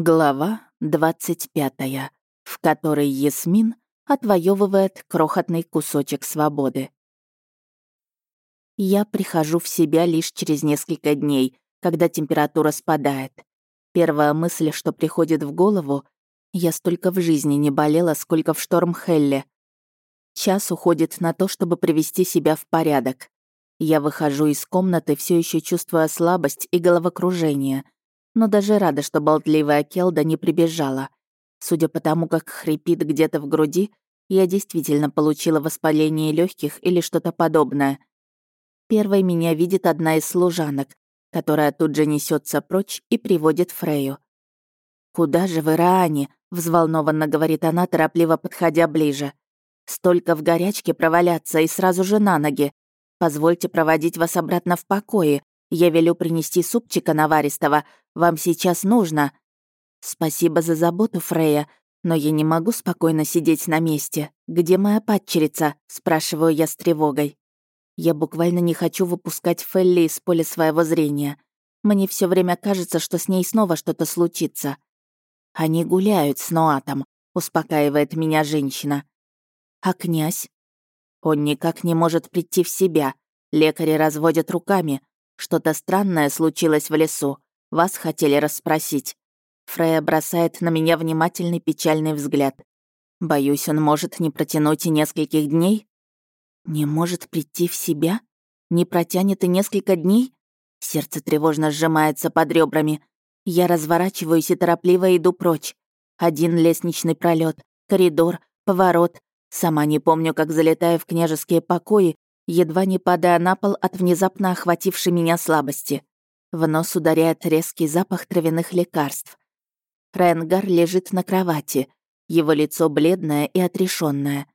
Глава 25, в которой Ясмин отвоевывает крохотный кусочек свободы. Я прихожу в себя лишь через несколько дней, когда температура спадает. Первая мысль, что приходит в голову, я столько в жизни не болела, сколько в шторм Хелле. Час уходит на то, чтобы привести себя в порядок. Я выхожу из комнаты, все еще чувствуя слабость и головокружение — но даже рада, что болтливая Келда не прибежала. Судя по тому, как хрипит где-то в груди, я действительно получила воспаление легких или что-то подобное. Первой меня видит одна из служанок, которая тут же несется прочь и приводит Фрею. «Куда же вы, Раани?» — взволнованно говорит она, торопливо подходя ближе. «Столько в горячке проваляться и сразу же на ноги. Позвольте проводить вас обратно в покое. Я велю принести супчика наваристого. Вам сейчас нужно». «Спасибо за заботу, Фрея, но я не могу спокойно сидеть на месте. Где моя падчерица?» — спрашиваю я с тревогой. Я буквально не хочу выпускать Фелли из поля своего зрения. Мне все время кажется, что с ней снова что-то случится. Они гуляют с Ноатом, успокаивает меня женщина. А князь? Он никак не может прийти в себя. Лекари разводят руками. Что-то странное случилось в лесу. Вас хотели расспросить. Фрея бросает на меня внимательный печальный взгляд. Боюсь, он может не протянуть и нескольких дней. Не может прийти в себя? Не протянет и несколько дней? Сердце тревожно сжимается под ребрами. Я разворачиваюсь и торопливо иду прочь. Один лестничный пролет, коридор, поворот. Сама не помню, как залетаю в княжеские покои едва не падая на пол от внезапно охватившей меня слабости. В нос ударяет резкий запах травяных лекарств. Ренгар лежит на кровати. Его лицо бледное и отрешенное.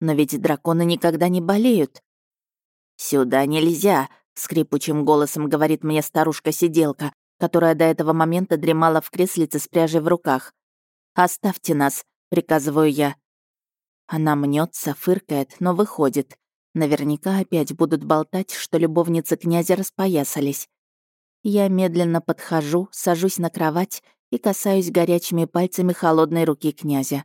Но ведь драконы никогда не болеют. «Сюда нельзя», — скрипучим голосом говорит мне старушка-сиделка, которая до этого момента дремала в креслице с пряжей в руках. «Оставьте нас», — приказываю я. Она мнется, фыркает, но выходит. Наверняка опять будут болтать, что любовницы князя распоясались. Я медленно подхожу, сажусь на кровать и касаюсь горячими пальцами холодной руки князя.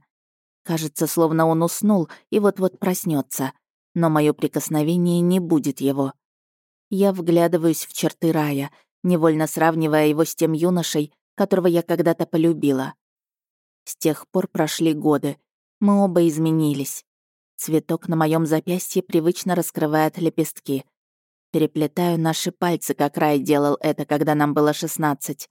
Кажется, словно он уснул и вот-вот проснется, но мое прикосновение не будет его. Я вглядываюсь в черты рая, невольно сравнивая его с тем юношей, которого я когда-то полюбила. С тех пор прошли годы. Мы оба изменились. Цветок на моем запястье привычно раскрывает лепестки. Переплетаю наши пальцы, как Рай делал это, когда нам было 16.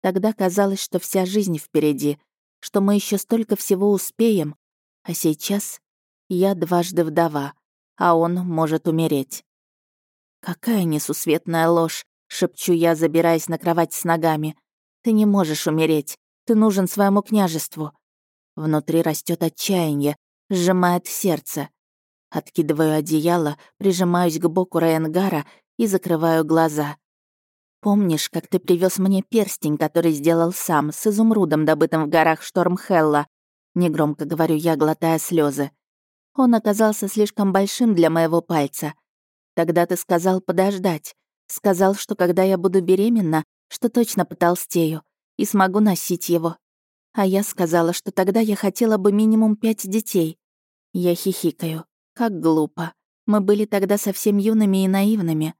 Тогда казалось, что вся жизнь впереди, что мы еще столько всего успеем, а сейчас я дважды вдова, а он может умереть. «Какая несусветная ложь!» — шепчу я, забираясь на кровать с ногами. «Ты не можешь умереть. Ты нужен своему княжеству». Внутри растет отчаяние, сжимает сердце. Откидываю одеяло, прижимаюсь к боку Райангара и закрываю глаза. «Помнишь, как ты привез мне перстень, который сделал сам, с изумрудом, добытым в горах Штормхелла?» Негромко говорю я, глотая слезы. Он оказался слишком большим для моего пальца. Тогда ты сказал подождать. Сказал, что когда я буду беременна, что точно потолстею и смогу носить его. А я сказала, что тогда я хотела бы минимум пять детей. Я хихикаю. Как глупо. Мы были тогда совсем юными и наивными.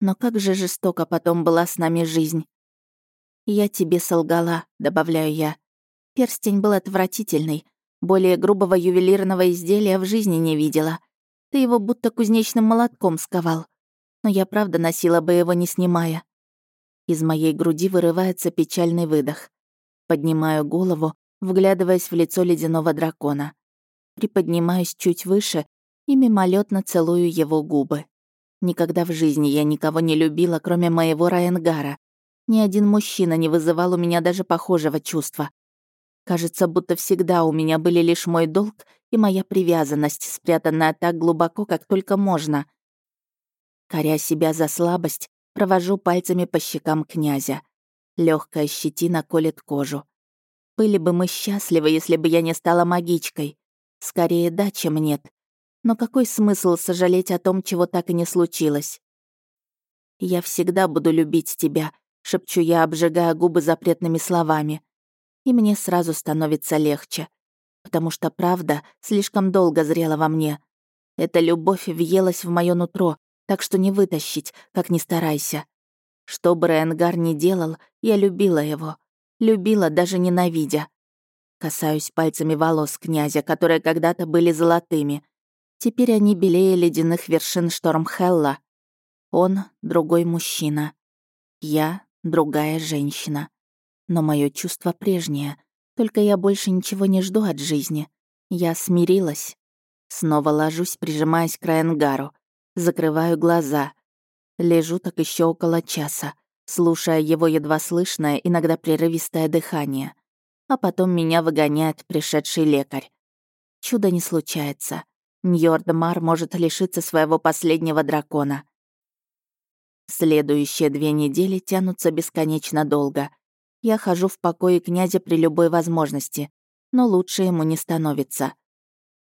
Но как же жестоко потом была с нами жизнь. «Я тебе солгала», — добавляю я. Перстень был отвратительный. Более грубого ювелирного изделия в жизни не видела. Ты его будто кузнечным молотком сковал. Но я правда носила бы его, не снимая. Из моей груди вырывается печальный выдох. Поднимаю голову, вглядываясь в лицо ледяного дракона приподнимаюсь чуть выше и мимолетно целую его губы. Никогда в жизни я никого не любила, кроме моего Райангара. Ни один мужчина не вызывал у меня даже похожего чувства. Кажется, будто всегда у меня были лишь мой долг и моя привязанность, спрятанная так глубоко, как только можно. Коря себя за слабость, провожу пальцами по щекам князя. Легкая щетина колет кожу. Были бы мы счастливы, если бы я не стала магичкой. Скорее да, чем нет. Но какой смысл сожалеть о том, чего так и не случилось? «Я всегда буду любить тебя», — шепчу я, обжигая губы запретными словами. И мне сразу становится легче, потому что правда слишком долго зрела во мне. Эта любовь въелась в моё нутро, так что не вытащить, как ни старайся. Что бы Ренгар ни делал, я любила его. Любила, даже ненавидя. Касаюсь пальцами волос князя, которые когда-то были золотыми. Теперь они белее ледяных вершин Штормхелла. Он — другой мужчина. Я — другая женщина. Но мое чувство прежнее. Только я больше ничего не жду от жизни. Я смирилась. Снова ложусь, прижимаясь к Райангару. Закрываю глаза. Лежу так еще около часа слушая его едва слышное, иногда прерывистое дыхание. А потом меня выгоняет пришедший лекарь. Чудо не случается. Ньордмар может лишиться своего последнего дракона. Следующие две недели тянутся бесконечно долго. Я хожу в покое князя при любой возможности, но лучше ему не становится.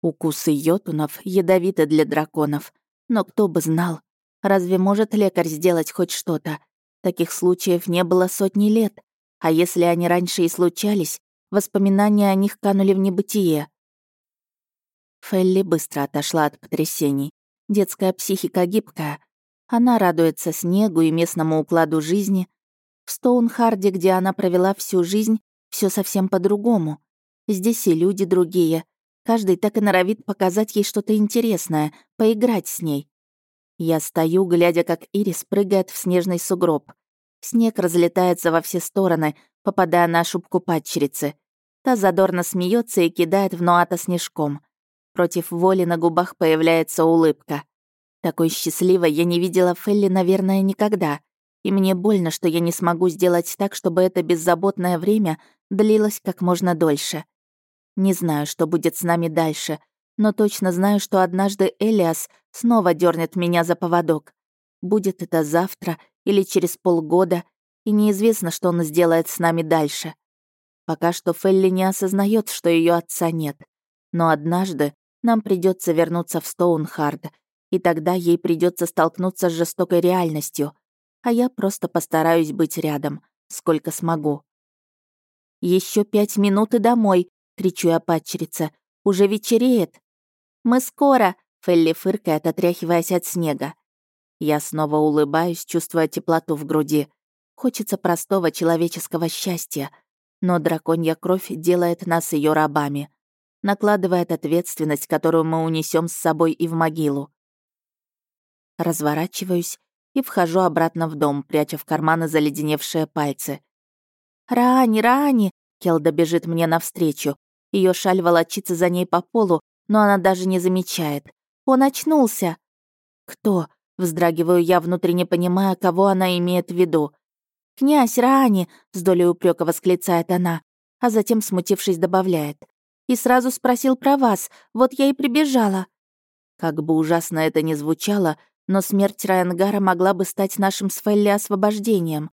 Укусы йотунов ядовиты для драконов, но кто бы знал, разве может лекарь сделать хоть что-то? Таких случаев не было сотни лет, а если они раньше и случались, воспоминания о них канули в небытие. Фелли быстро отошла от потрясений. Детская психика гибкая. Она радуется снегу и местному укладу жизни. В Стоунхарде, где она провела всю жизнь, все совсем по-другому. Здесь и люди другие. Каждый так и норовит показать ей что-то интересное, поиграть с ней. Я стою, глядя, как Ирис прыгает в снежный сугроб. Снег разлетается во все стороны, попадая на шубку падчерицы. Та задорно смеется и кидает в Нуата снежком. Против воли на губах появляется улыбка. Такой счастливой я не видела Фелли, наверное, никогда. И мне больно, что я не смогу сделать так, чтобы это беззаботное время длилось как можно дольше. Не знаю, что будет с нами дальше, но точно знаю, что однажды Элиас снова дернет меня за поводок. Будет это завтра или через полгода, и неизвестно, что он сделает с нами дальше. Пока что Фелли не осознает, что ее отца нет. Но однажды нам придется вернуться в Стоунхард, и тогда ей придется столкнуться с жестокой реальностью, а я просто постараюсь быть рядом, сколько смогу. Еще пять минут и домой!» — кричу я падчерице. «Уже вечереет!» «Мы скоро!» — Фелли фыркает, отряхиваясь от снега. Я снова улыбаюсь, чувствуя теплоту в груди. Хочется простого человеческого счастья. Но драконья кровь делает нас ее рабами. Накладывает ответственность, которую мы унесем с собой и в могилу. Разворачиваюсь и вхожу обратно в дом, пряча в карманы заледеневшие пальцы. «Рани, Рани!» — Келда бежит мне навстречу. Ее шаль волочится за ней по полу, но она даже не замечает. «Он очнулся!» «Кто?» — вздрагиваю я, внутренне понимая, кого она имеет в виду. «Князь Раани!» — с долей упрека восклицает она, а затем, смутившись, добавляет. «И сразу спросил про вас, вот я и прибежала». Как бы ужасно это ни звучало, но смерть Райангара могла бы стать нашим с Фелли освобождением.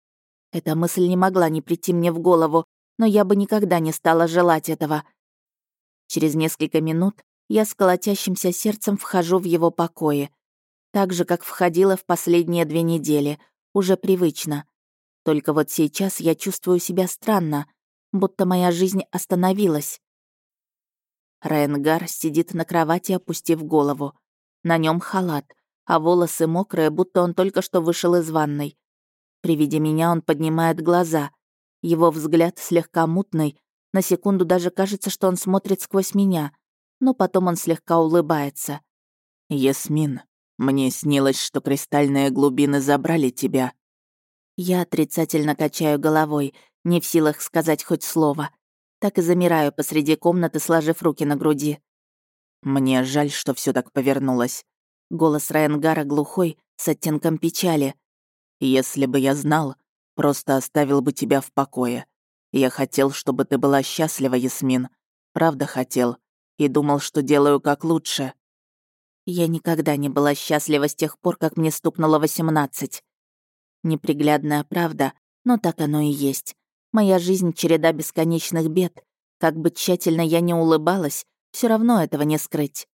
Эта мысль не могла не прийти мне в голову, но я бы никогда не стала желать этого. Через несколько минут я с колотящимся сердцем вхожу в его покои. Так же, как входила в последние две недели, уже привычно. Только вот сейчас я чувствую себя странно, будто моя жизнь остановилась. Райангар сидит на кровати, опустив голову. На нем халат, а волосы мокрые, будто он только что вышел из ванной. При виде меня он поднимает глаза. Его взгляд слегка мутный, на секунду даже кажется, что он смотрит сквозь меня — но потом он слегка улыбается. «Ясмин, мне снилось, что кристальные глубины забрали тебя». Я отрицательно качаю головой, не в силах сказать хоть слово. Так и замираю посреди комнаты, сложив руки на груди. Мне жаль, что все так повернулось. Голос Райангара глухой, с оттенком печали. «Если бы я знал, просто оставил бы тебя в покое. Я хотел, чтобы ты была счастлива, Ясмин. Правда хотел и думал, что делаю как лучше. Я никогда не была счастлива с тех пор, как мне стукнуло восемнадцать. Неприглядная правда, но так оно и есть. Моя жизнь — череда бесконечных бед. Как бы тщательно я не улыбалась, все равно этого не скрыть.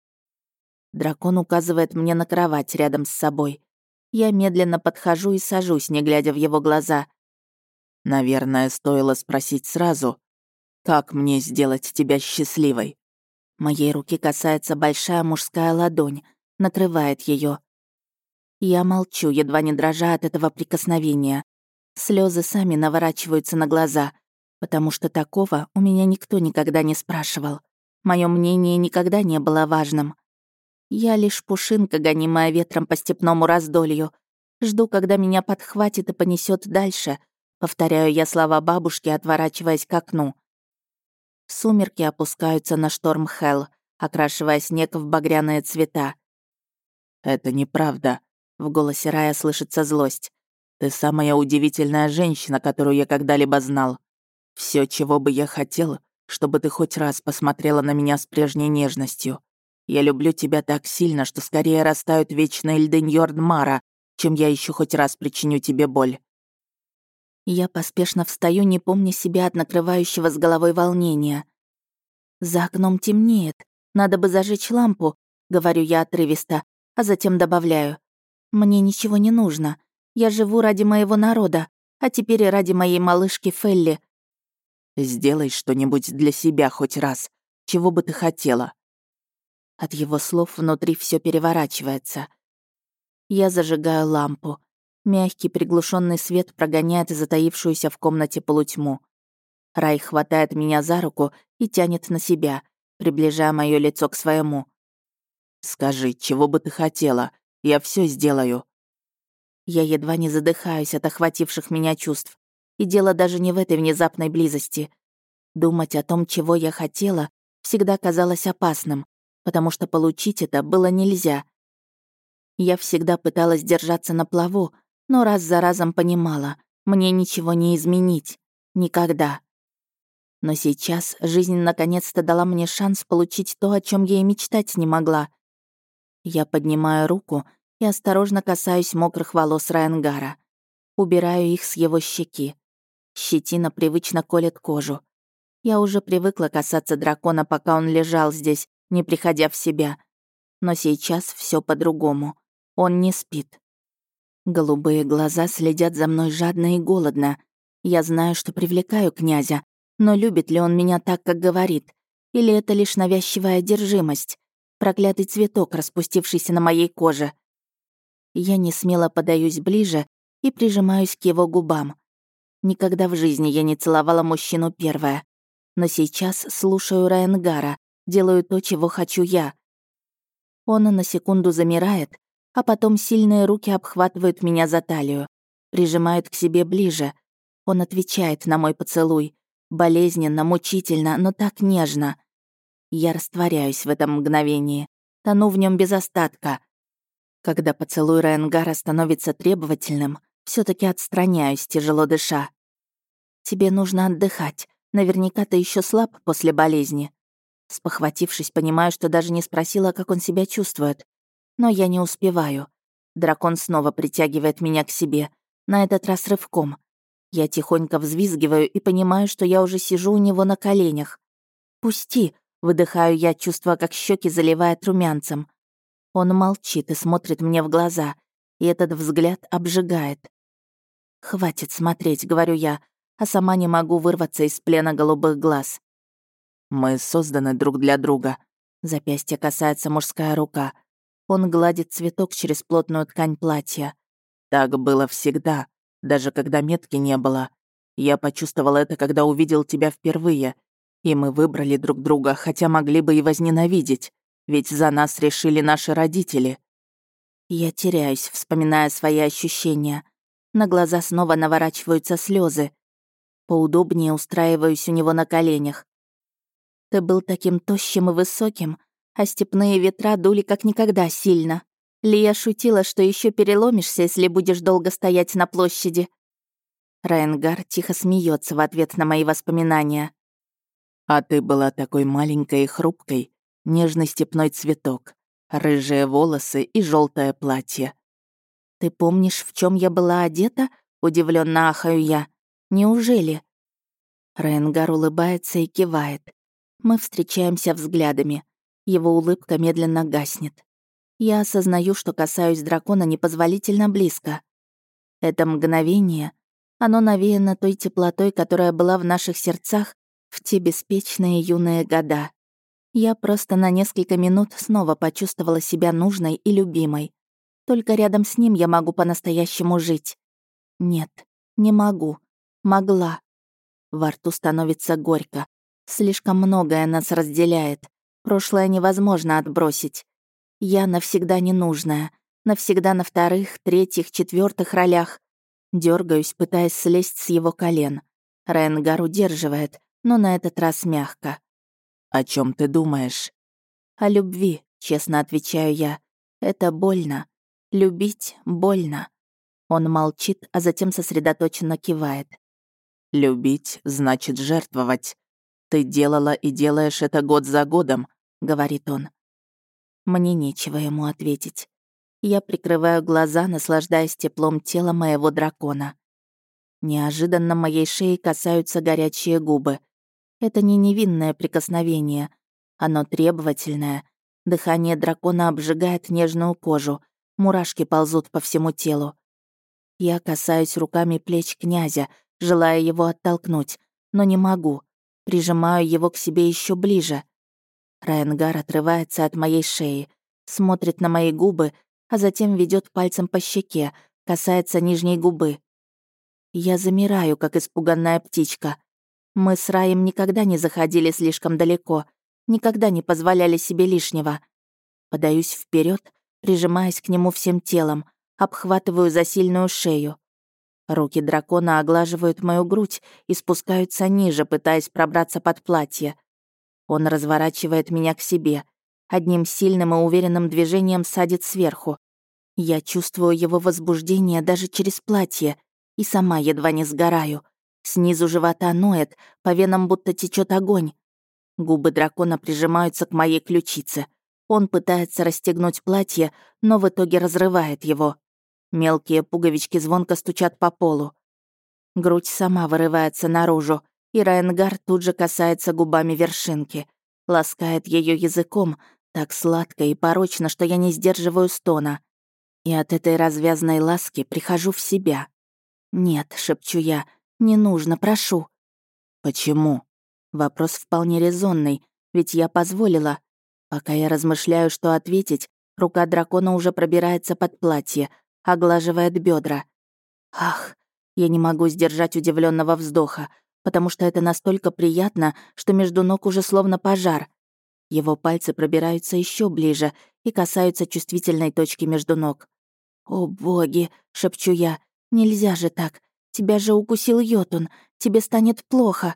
Дракон указывает мне на кровать рядом с собой. Я медленно подхожу и сажусь, не глядя в его глаза. Наверное, стоило спросить сразу. Как мне сделать тебя счастливой?» Моей руки касается большая мужская ладонь, накрывает ее. Я молчу, едва не дрожа от этого прикосновения. Слезы сами наворачиваются на глаза, потому что такого у меня никто никогда не спрашивал. Мое мнение никогда не было важным. Я лишь пушинка, гонимая ветром по степному раздолью. Жду, когда меня подхватит и понесет дальше. Повторяю я слова бабушки, отворачиваясь к окну. Сумерки опускаются на шторм Хелл, окрашивая снег в багряные цвета. «Это неправда», — в голосе Рая слышится злость. «Ты самая удивительная женщина, которую я когда-либо знал. Все, чего бы я хотел, чтобы ты хоть раз посмотрела на меня с прежней нежностью. Я люблю тебя так сильно, что скорее растают вечные льды Ньордмара, чем я еще хоть раз причиню тебе боль». Я поспешно встаю, не помня себя от накрывающего с головой волнения. За окном темнеет. Надо бы зажечь лампу, говорю я отрывисто, а затем добавляю. Мне ничего не нужно. Я живу ради моего народа, а теперь и ради моей малышки Фелли. Сделай что-нибудь для себя хоть раз. Чего бы ты хотела? От его слов внутри все переворачивается. Я зажигаю лампу. Мягкий приглушенный свет прогоняет затаившуюся в комнате полутьму. Рай хватает меня за руку и тянет на себя, приближая мое лицо к своему. «Скажи, чего бы ты хотела? Я все сделаю». Я едва не задыхаюсь от охвативших меня чувств. И дело даже не в этой внезапной близости. Думать о том, чего я хотела, всегда казалось опасным потому что получить это было нельзя. Я всегда пыталась держаться на плаву, но раз за разом понимала, мне ничего не изменить. Никогда. Но сейчас жизнь наконец-то дала мне шанс получить то, о чем я и мечтать не могла. Я поднимаю руку и осторожно касаюсь мокрых волос Райангара. Убираю их с его щеки. Щетина привычно колет кожу. Я уже привыкла касаться дракона, пока он лежал здесь, не приходя в себя. Но сейчас все по-другому. Он не спит. Голубые глаза следят за мной жадно и голодно. Я знаю, что привлекаю князя, но любит ли он меня так, как говорит? Или это лишь навязчивая одержимость? Проклятый цветок, распустившийся на моей коже. Я не смело подаюсь ближе и прижимаюсь к его губам. Никогда в жизни я не целовала мужчину первая. Но сейчас слушаю Райангара, делаю то, чего хочу я. Он на секунду замирает, а потом сильные руки обхватывают меня за талию, прижимают к себе ближе. Он отвечает на мой поцелуй. Болезненно, мучительно, но так нежно. Я растворяюсь в этом мгновении, тону в нем без остатка. Когда поцелуй Райангара становится требовательным, все таки отстраняюсь, тяжело дыша. «Тебе нужно отдыхать. Наверняка ты еще слаб после болезни. Спохватившись, понимаю, что даже не спросила, как он себя чувствует. Но я не успеваю. Дракон снова притягивает меня к себе, на этот раз рывком. Я тихонько взвизгиваю и понимаю, что я уже сижу у него на коленях. «Пусти!» — выдыхаю я, чувствуя, как щеки заливает румянцем. Он молчит и смотрит мне в глаза, и этот взгляд обжигает. «Хватит смотреть», — говорю я, а сама не могу вырваться из плена голубых глаз. Мы созданы друг для друга. Запястье касается мужская рука. Он гладит цветок через плотную ткань платья. Так было всегда, даже когда метки не было. Я почувствовал это, когда увидел тебя впервые. И мы выбрали друг друга, хотя могли бы и возненавидеть. Ведь за нас решили наши родители. Я теряюсь, вспоминая свои ощущения. На глаза снова наворачиваются слезы. Поудобнее устраиваюсь у него на коленях. Ты был таким тощим и высоким, а степные ветра дули как никогда сильно. Лия шутила, что еще переломишься, если будешь долго стоять на площади. Райангар тихо смеется в ответ на мои воспоминания. «А ты была такой маленькой и хрупкой, нежный степной цветок, рыжие волосы и желтое платье». «Ты помнишь, в чем я была одета?» — удивленно ахаю я. «Неужели?» Райангар улыбается и кивает. Мы встречаемся взглядами. Его улыбка медленно гаснет. Я осознаю, что касаюсь дракона непозволительно близко. Это мгновение, оно навеяно той теплотой, которая была в наших сердцах В те беспечные юные года. Я просто на несколько минут снова почувствовала себя нужной и любимой. Только рядом с ним я могу по-настоящему жить. Нет, не могу. Могла. Во рту становится горько. Слишком многое нас разделяет. Прошлое невозможно отбросить. Я навсегда ненужная. Навсегда на вторых, третьих, четвертых ролях. Дергаюсь, пытаясь слезть с его колен. Ренгар удерживает, но на этот раз мягко. «О чем ты думаешь?» «О любви», — честно отвечаю я. «Это больно. Любить больно». Он молчит, а затем сосредоточенно кивает. «Любить значит жертвовать. Ты делала и делаешь это год за годом», — говорит он. Мне нечего ему ответить. Я прикрываю глаза, наслаждаясь теплом тела моего дракона. Неожиданно моей шеи касаются горячие губы. Это не невинное прикосновение. Оно требовательное. Дыхание дракона обжигает нежную кожу. Мурашки ползут по всему телу. Я касаюсь руками плеч князя, желая его оттолкнуть, но не могу. Прижимаю его к себе еще ближе. Райангар отрывается от моей шеи, смотрит на мои губы, а затем ведет пальцем по щеке, касается нижней губы. Я замираю, как испуганная птичка. Мы с Раем никогда не заходили слишком далеко, никогда не позволяли себе лишнего. Подаюсь вперед, прижимаясь к нему всем телом, обхватываю за сильную шею. Руки дракона оглаживают мою грудь и спускаются ниже, пытаясь пробраться под платье. Он разворачивает меня к себе, одним сильным и уверенным движением садит сверху. Я чувствую его возбуждение даже через платье и сама едва не сгораю. Снизу живота ноет, по венам будто течет огонь. Губы дракона прижимаются к моей ключице. Он пытается расстегнуть платье, но в итоге разрывает его. Мелкие пуговички звонко стучат по полу. Грудь сама вырывается наружу, и Райангар тут же касается губами вершинки. Ласкает ее языком, так сладко и порочно, что я не сдерживаю стона. И от этой развязной ласки прихожу в себя. «Нет», — шепчу я, — «не нужно, прошу». «Почему?» Вопрос вполне резонный, ведь я позволила. Пока я размышляю, что ответить, рука дракона уже пробирается под платье, оглаживает бедра. Ах, я не могу сдержать удивленного вздоха, потому что это настолько приятно, что между ног уже словно пожар. Его пальцы пробираются еще ближе и касаются чувствительной точки между ног. «О, боги!» — шепчу я. «Нельзя же так! Тебя же укусил йотун! Тебе станет плохо!»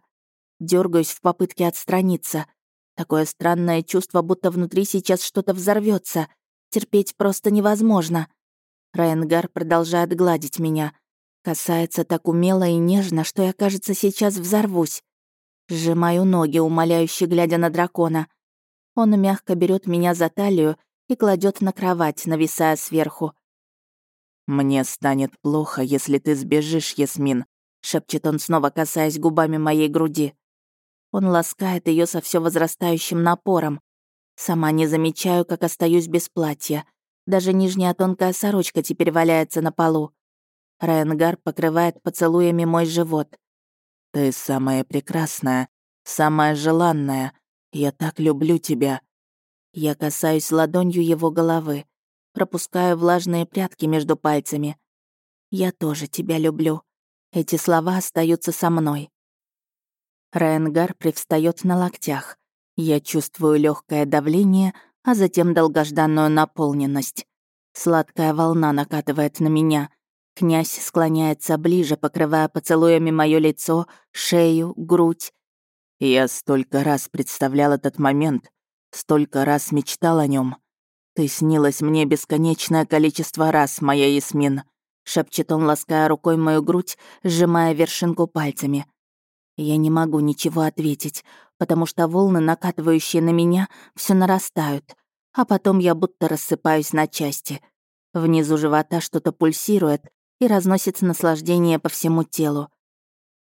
Дергаюсь в попытке отстраниться. Такое странное чувство, будто внутри сейчас что-то взорвется. Терпеть просто невозможно. Райангар продолжает гладить меня. Касается так умело и нежно, что я, кажется, сейчас взорвусь. Сжимаю ноги, умоляюще глядя на дракона. Он мягко берет меня за талию и кладет на кровать, нависая сверху. «Мне станет плохо, если ты сбежишь, Ясмин», — шепчет он, снова касаясь губами моей груди. Он ласкает ее со все возрастающим напором. Сама не замечаю, как остаюсь без платья. Даже нижняя тонкая сорочка теперь валяется на полу. Райангар покрывает поцелуями мой живот. «Ты самая прекрасная, самая желанная. Я так люблю тебя». Я касаюсь ладонью его головы, пропускаю влажные прядки между пальцами. «Я тоже тебя люблю». Эти слова остаются со мной. Райангар привстает на локтях. Я чувствую легкое давление, а затем долгожданную наполненность. Сладкая волна накатывает на меня. Князь склоняется ближе, покрывая поцелуями мое лицо, шею, грудь. Я столько раз представлял этот момент, столько раз мечтал о нем. Ты снилась мне бесконечное количество раз, моя Ясмин. Шепчет он, лаская рукой мою грудь, сжимая вершинку пальцами. Я не могу ничего ответить, потому что волны, накатывающие на меня, все нарастают, а потом я будто рассыпаюсь на части. Внизу живота что-то пульсирует и разносит наслаждение по всему телу.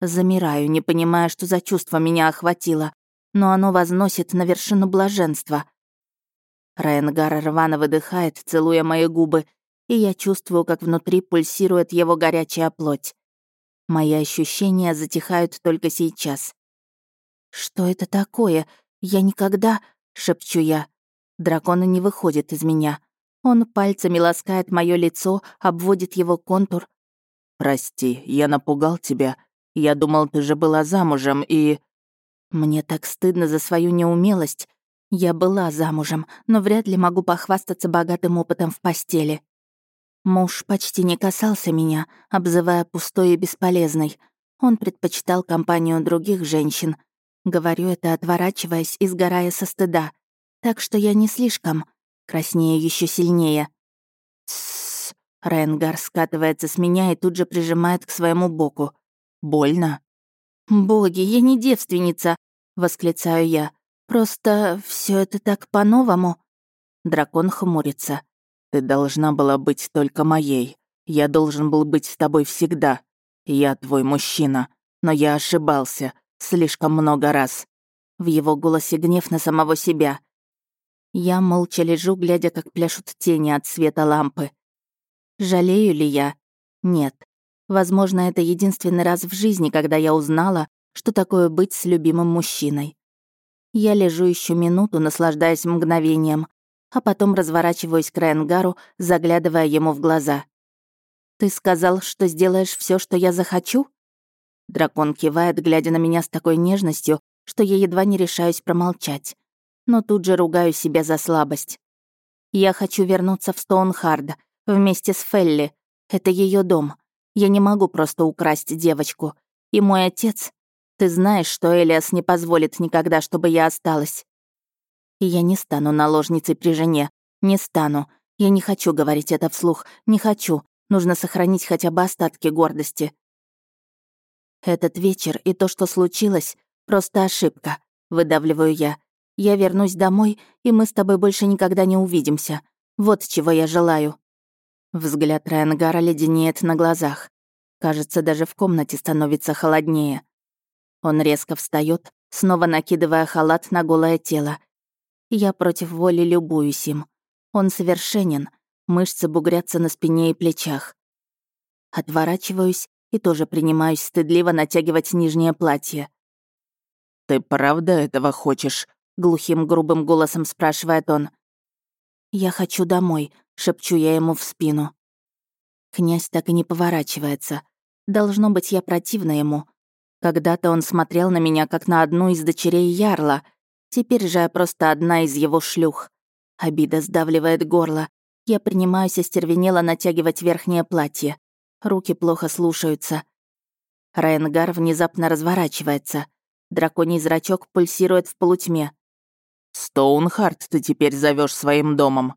Замираю, не понимая, что за чувство меня охватило, но оно возносит на вершину блаженства. Райангар рвано выдыхает, целуя мои губы, и я чувствую, как внутри пульсирует его горячая плоть. Мои ощущения затихают только сейчас. «Что это такое? Я никогда...» — шепчу я. Дракон не выходит из меня. Он пальцами ласкает мое лицо, обводит его контур. «Прости, я напугал тебя. Я думал, ты же была замужем и...» Мне так стыдно за свою неумелость. Я была замужем, но вряд ли могу похвастаться богатым опытом в постели. Муж почти не касался меня, обзывая пустой и бесполезной. Он предпочитал компанию других женщин. Говорю это, отворачиваясь и сгорая со стыда. Так что я не слишком. Краснее еще сильнее. Тссс. Ренгар скатывается с меня и тут же прижимает к своему боку. Больно. «Боги, я не девственница!» — восклицаю я. «Просто все это так по-новому». Дракон хмурится. «Ты должна была быть только моей. Я должен был быть с тобой всегда. Я твой мужчина. Но я ошибался. Слишком много раз». В его голосе гнев на самого себя. Я молча лежу, глядя, как пляшут тени от света лампы. Жалею ли я? Нет. Возможно, это единственный раз в жизни, когда я узнала, что такое быть с любимым мужчиной. Я лежу еще минуту, наслаждаясь мгновением, а потом разворачиваюсь к Ренгару, заглядывая ему в глаза. «Ты сказал, что сделаешь все, что я захочу?» Дракон кивает, глядя на меня с такой нежностью, что я едва не решаюсь промолчать. Но тут же ругаю себя за слабость. «Я хочу вернуться в Стоунхард вместе с Фелли. Это ее дом. Я не могу просто украсть девочку. И мой отец... Ты знаешь, что Элиас не позволит никогда, чтобы я осталась. И я не стану наложницей при жене. Не стану. Я не хочу говорить это вслух. Не хочу. Нужно сохранить хотя бы остатки гордости. Этот вечер и то, что случилось, просто ошибка. Выдавливаю я. Я вернусь домой, и мы с тобой больше никогда не увидимся. Вот чего я желаю. Взгляд Райангара леденеет на глазах. Кажется, даже в комнате становится холоднее. Он резко встает, снова накидывая халат на голое тело. Я против воли любуюсь им. Он совершенен, мышцы бугрятся на спине и плечах. Отворачиваюсь и тоже принимаюсь стыдливо натягивать нижнее платье. «Ты правда этого хочешь?» — глухим грубым голосом спрашивает он. «Я хочу домой», шепчу я ему в спину. Князь так и не поворачивается. Должно быть, я противна ему. Когда-то он смотрел на меня, как на одну из дочерей Ярла. Теперь же я просто одна из его шлюх. Обида сдавливает горло. Я принимаюсь остервенело натягивать верхнее платье. Руки плохо слушаются. Райангар внезапно разворачивается. Драконий зрачок пульсирует в полутьме. «Стоунхарт ты теперь зовешь своим домом»,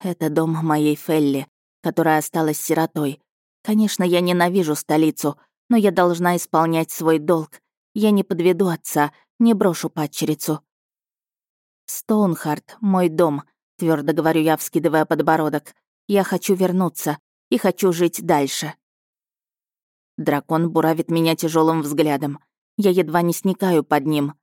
это дом моей Фелли, которая осталась сиротой. Конечно, я ненавижу столицу, но я должна исполнять свой долг. Я не подведу отца, не брошу падчерицу. «Стоунхарт — мой дом», — твердо говорю я, вскидывая подбородок. «Я хочу вернуться и хочу жить дальше». Дракон буравит меня тяжелым взглядом. Я едва не сникаю под ним.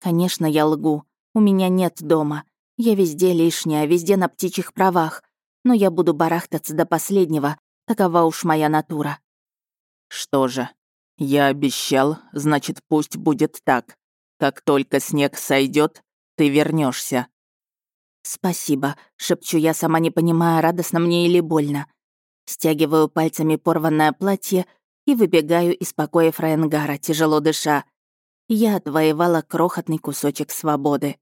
Конечно, я лгу. У меня нет дома. Я везде лишняя, везде на птичьих правах, но я буду барахтаться до последнего, такова уж моя натура. Что же, я обещал, значит, пусть будет так. Как только снег сойдет, ты вернешься. «Спасибо», — шепчу я, сама не понимая, радостно мне или больно. Стягиваю пальцами порванное платье и выбегаю из покоя Фрайенгара, тяжело дыша. Я отвоевала крохотный кусочек свободы.